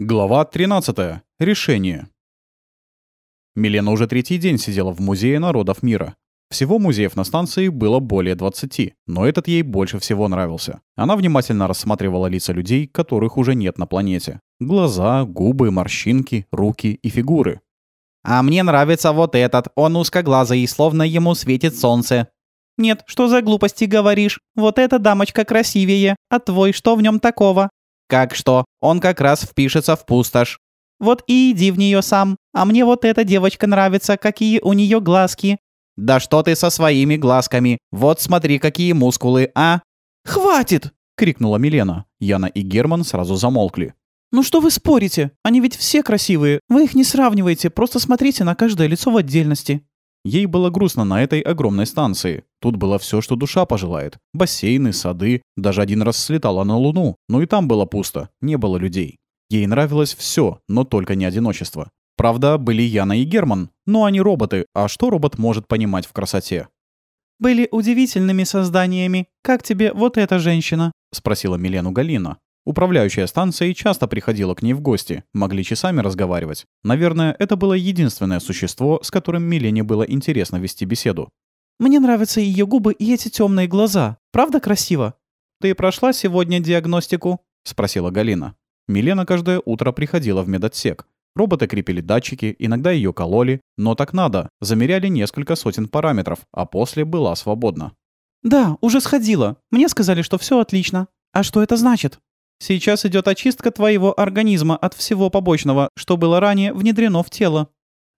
Глава 13. Решение. Милена уже третий день сидела в Музее народов мира. Всего музеев на станции было более 20, но этот ей больше всего нравился. Она внимательно рассматривала лица людей, которых уже нет на планете. Глаза, губы, морщинки, руки и фигуры. «А мне нравится вот этот, он узкоглазый, словно ему светит солнце». «Нет, что за глупости говоришь? Вот эта дамочка красивее, а твой что в нем такого?» Как что? Он как раз впишется в пустошь. Вот и иди в нее сам. А мне вот эта девочка нравится, какие у нее глазки. Да что ты со своими глазками? Вот смотри, какие мускулы, а? Хватит! крикнула Милена. Яна и Герман сразу замолкли. «Ну что вы спорите? Они ведь все красивые. Вы их не сравниваете, просто смотрите на каждое лицо в отдельности». Ей было грустно на этой огромной станции. Тут было все, что душа пожелает. Бассейны, сады. Даже один раз слетала на Луну. Но и там было пусто. Не было людей. Ей нравилось все, но только не одиночество. Правда, были Яна и Герман. Но они роботы. А что робот может понимать в красоте? «Были удивительными созданиями. Как тебе вот эта женщина?» — спросила Милену Галина. Управляющая станцией часто приходила к ней в гости, могли часами разговаривать. Наверное, это было единственное существо, с которым Милене было интересно вести беседу. «Мне нравятся ее губы и эти темные глаза. Правда красиво?» «Ты прошла сегодня диагностику?» — спросила Галина. Милена каждое утро приходила в медотсек. Роботы крепили датчики, иногда ее кололи, но так надо, замеряли несколько сотен параметров, а после была свободна. «Да, уже сходила. Мне сказали, что все отлично. А что это значит?» Сейчас идет очистка твоего организма от всего побочного, что было ранее внедрено в тело.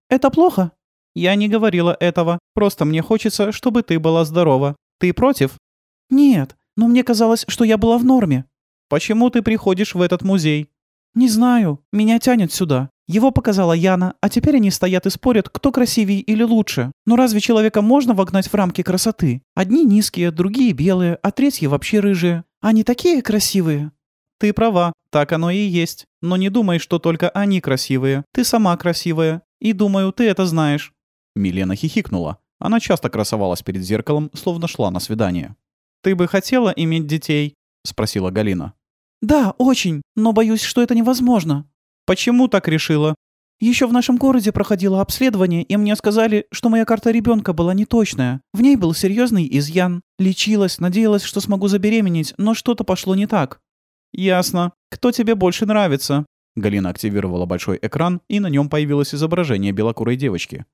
Это плохо? Я не говорила этого. Просто мне хочется, чтобы ты была здорова. Ты против? Нет, но мне казалось, что я была в норме. Почему ты приходишь в этот музей? Не знаю. Меня тянет сюда. Его показала Яна, а теперь они стоят и спорят, кто красивее или лучше. Но разве человека можно вогнать в рамки красоты? Одни низкие, другие белые, а третьи вообще рыжие. Они такие красивые. Ты права, так оно и есть. Но не думай, что только они красивые. Ты сама красивая. И думаю, ты это знаешь». Милена хихикнула. Она часто красовалась перед зеркалом, словно шла на свидание. «Ты бы хотела иметь детей?» — спросила Галина. «Да, очень, но боюсь, что это невозможно». «Почему так решила?» Еще в нашем городе проходило обследование, и мне сказали, что моя карта ребенка была неточная. В ней был серьезный изъян. Лечилась, надеялась, что смогу забеременеть, но что-то пошло не так. «Ясно. Кто тебе больше нравится?» Галина активировала большой экран, и на нем появилось изображение белокурой девочки.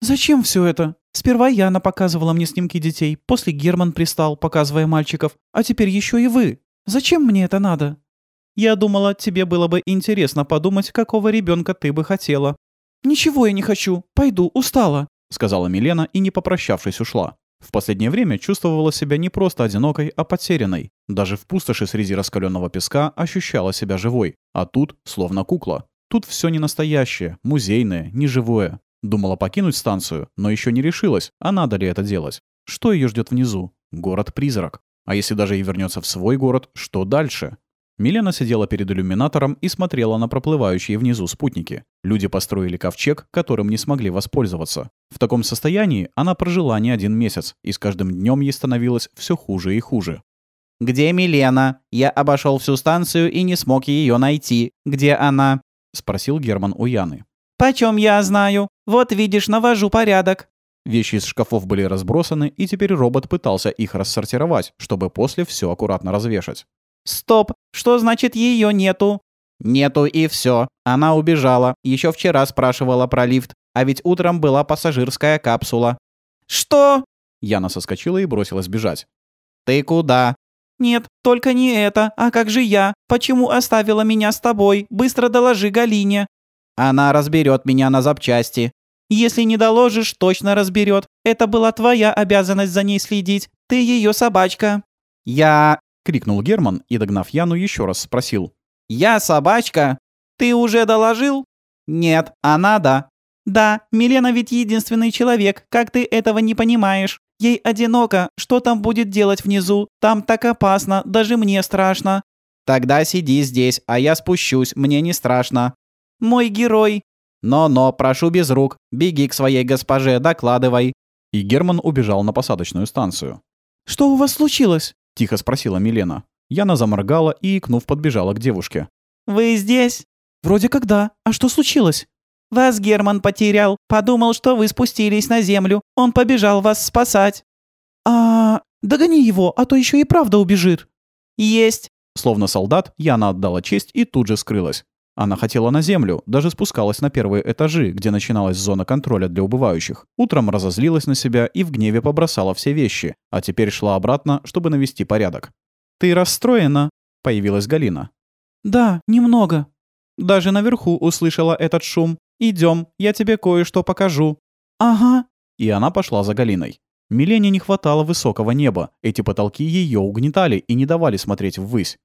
«Зачем все это? Сперва Яна показывала мне снимки детей, после Герман пристал, показывая мальчиков, а теперь еще и вы. Зачем мне это надо?» «Я думала, тебе было бы интересно подумать, какого ребенка ты бы хотела». «Ничего я не хочу. Пойду, устала», — сказала Милена и, не попрощавшись, ушла. В последнее время чувствовала себя не просто одинокой, а потерянной. Даже в пустоши среди раскаленного песка ощущала себя живой. А тут словно кукла. Тут все не настоящее, музейное, неживое. Думала покинуть станцию, но еще не решилась, а надо ли это делать. Что ее ждет внизу? Город-призрак. А если даже и вернется в свой город, что дальше? Милена сидела перед иллюминатором и смотрела на проплывающие внизу спутники. Люди построили ковчег, которым не смогли воспользоваться. В таком состоянии она прожила не один месяц, и с каждым днем ей становилось все хуже и хуже. «Где Милена? Я обошел всю станцию и не смог ее найти. Где она?» — спросил Герман у Яны. «Почем я знаю? Вот видишь, навожу порядок». Вещи из шкафов были разбросаны, и теперь робот пытался их рассортировать, чтобы после все аккуратно развешать. «Стоп! Что значит ее нету?» «Нету и все. Она убежала. Еще вчера спрашивала про лифт. А ведь утром была пассажирская капсула». «Что?» Яна соскочила и бросилась бежать. «Ты куда?» «Нет, только не это. А как же я? Почему оставила меня с тобой? Быстро доложи Галине». «Она разберет меня на запчасти». «Если не доложишь, точно разберет. Это была твоя обязанность за ней следить. Ты ее собачка». «Я...» — крикнул Герман и, догнав Яну, еще раз спросил. «Я собачка? Ты уже доложил?» «Нет, а надо». «Да, Милена ведь единственный человек, как ты этого не понимаешь? Ей одиноко, что там будет делать внизу? Там так опасно, даже мне страшно». «Тогда сиди здесь, а я спущусь, мне не страшно». «Мой герой». «Но-но, прошу без рук, беги к своей госпоже, докладывай». И Герман убежал на посадочную станцию. «Что у вас случилось?» — тихо спросила Милена. Яна заморгала и, икнув, подбежала к девушке. «Вы здесь?» Вроде как да. А что случилось? Вас Герман потерял. Подумал, что вы спустились на землю. Он побежал вас спасать. А, догони его, а то еще и правда убежит. Есть. Словно солдат, Яна отдала честь и тут же скрылась. Она хотела на землю, даже спускалась на первые этажи, где начиналась зона контроля для убывающих. Утром разозлилась на себя и в гневе побросала все вещи, а теперь шла обратно, чтобы навести порядок. «Ты расстроена?» — появилась Галина. «Да, немного». Даже наверху услышала этот шум. Идем, я тебе кое-что покажу». «Ага». И она пошла за Галиной. Милене не хватало высокого неба. Эти потолки ее угнетали и не давали смотреть ввысь.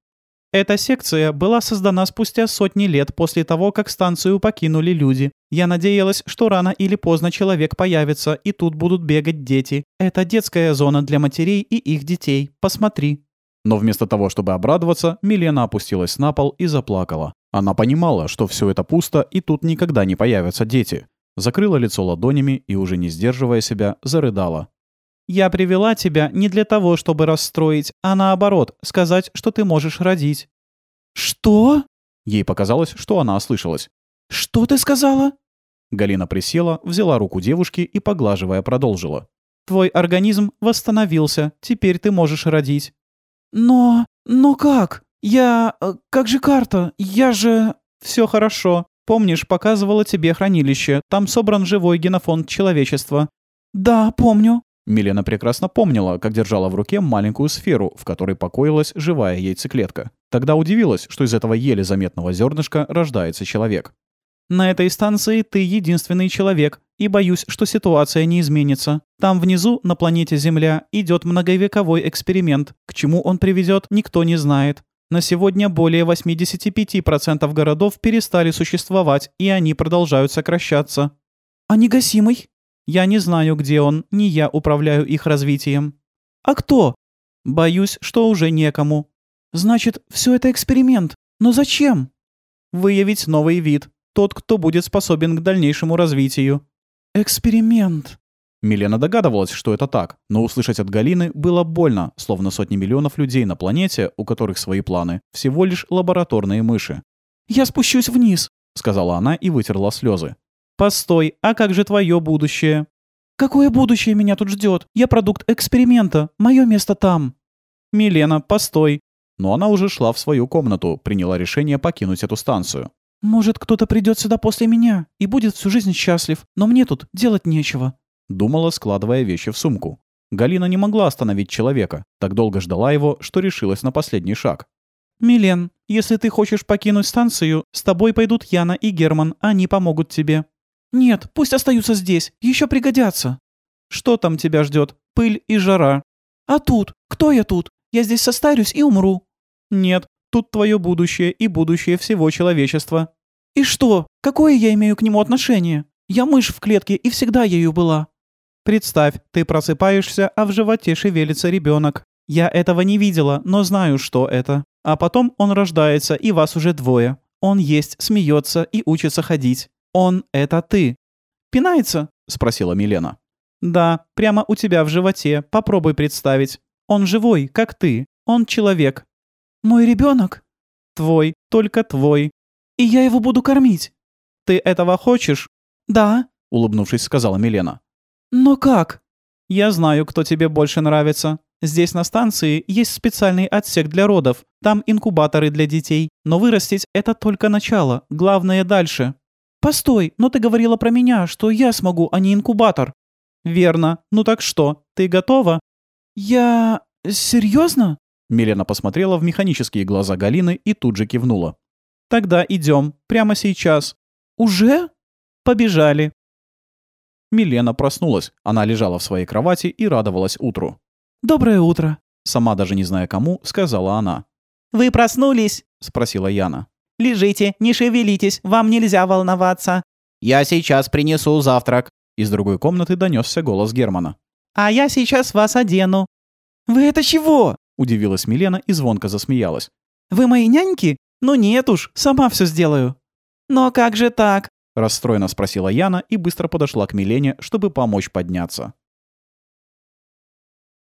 Эта секция была создана спустя сотни лет после того, как станцию покинули люди. Я надеялась, что рано или поздно человек появится, и тут будут бегать дети. Это детская зона для матерей и их детей. Посмотри. Но вместо того, чтобы обрадоваться, Милена опустилась на пол и заплакала. Она понимала, что все это пусто, и тут никогда не появятся дети. Закрыла лицо ладонями и, уже не сдерживая себя, зарыдала. Я привела тебя не для того, чтобы расстроить, а наоборот, сказать, что ты можешь родить». «Что?» Ей показалось, что она ослышалась. «Что ты сказала?» Галина присела, взяла руку девушки и, поглаживая, продолжила. «Твой организм восстановился, теперь ты можешь родить». «Но... но как? Я... Э, как же карта? Я же...» «Все хорошо. Помнишь, показывала тебе хранилище. Там собран живой генофонд человечества». «Да, помню». Милена прекрасно помнила, как держала в руке маленькую сферу, в которой покоилась живая яйцеклетка. Тогда удивилась, что из этого еле заметного зернышка рождается человек. «На этой станции ты единственный человек, и боюсь, что ситуация не изменится. Там внизу, на планете Земля, идет многовековой эксперимент. К чему он приведет, никто не знает. На сегодня более 85% городов перестали существовать, и они продолжают сокращаться. А негасимый? Я не знаю, где он, не я управляю их развитием. А кто? Боюсь, что уже некому. Значит, все это эксперимент. Но зачем? Выявить новый вид. Тот, кто будет способен к дальнейшему развитию. Эксперимент. Милена догадывалась, что это так, но услышать от Галины было больно, словно сотни миллионов людей на планете, у которых свои планы, всего лишь лабораторные мыши. «Я спущусь вниз», — сказала она и вытерла слезы. «Постой, а как же твое будущее?» «Какое будущее меня тут ждет? Я продукт эксперимента. Мое место там». «Милена, постой». Но она уже шла в свою комнату, приняла решение покинуть эту станцию. «Может, кто-то придет сюда после меня и будет всю жизнь счастлив, но мне тут делать нечего», — думала, складывая вещи в сумку. Галина не могла остановить человека, так долго ждала его, что решилась на последний шаг. «Милен, если ты хочешь покинуть станцию, с тобой пойдут Яна и Герман, они помогут тебе». «Нет, пусть остаются здесь, еще пригодятся». «Что там тебя ждет? Пыль и жара». «А тут? Кто я тут? Я здесь состарюсь и умру». «Нет, тут твое будущее и будущее всего человечества». «И что? Какое я имею к нему отношение? Я мышь в клетке и всегда ею была». «Представь, ты просыпаешься, а в животе шевелится ребенок. Я этого не видела, но знаю, что это. А потом он рождается, и вас уже двое. Он есть, смеется и учится ходить. Он — это ты. «Пинается?» — спросила Милена. «Да, прямо у тебя в животе. Попробуй представить. Он живой, как ты. Он человек». «Мой ребенок?» «Твой, только твой». «И я его буду кормить». «Ты этого хочешь?» «Да», — улыбнувшись, сказала Милена. «Но как?» «Я знаю, кто тебе больше нравится. Здесь на станции есть специальный отсек для родов. Там инкубаторы для детей. Но вырастить — это только начало. Главное — дальше». «Постой, но ты говорила про меня, что я смогу, а не инкубатор». «Верно. Ну так что, ты готова?» «Я... серьезно?» Милена посмотрела в механические глаза Галины и тут же кивнула. «Тогда идем. Прямо сейчас». «Уже?» «Побежали». Милена проснулась. Она лежала в своей кровати и радовалась утру. «Доброе утро», — сама даже не зная кому, сказала она. «Вы проснулись?» — спросила Яна. Лежите, не шевелитесь, вам нельзя волноваться». «Я сейчас принесу завтрак». Из другой комнаты донесся голос Германа. «А я сейчас вас одену». «Вы это чего?» — удивилась Милена и звонко засмеялась. «Вы мои няньки? Ну нет уж, сама все сделаю». «Но как же так?» — расстроенно спросила Яна и быстро подошла к Милене, чтобы помочь подняться.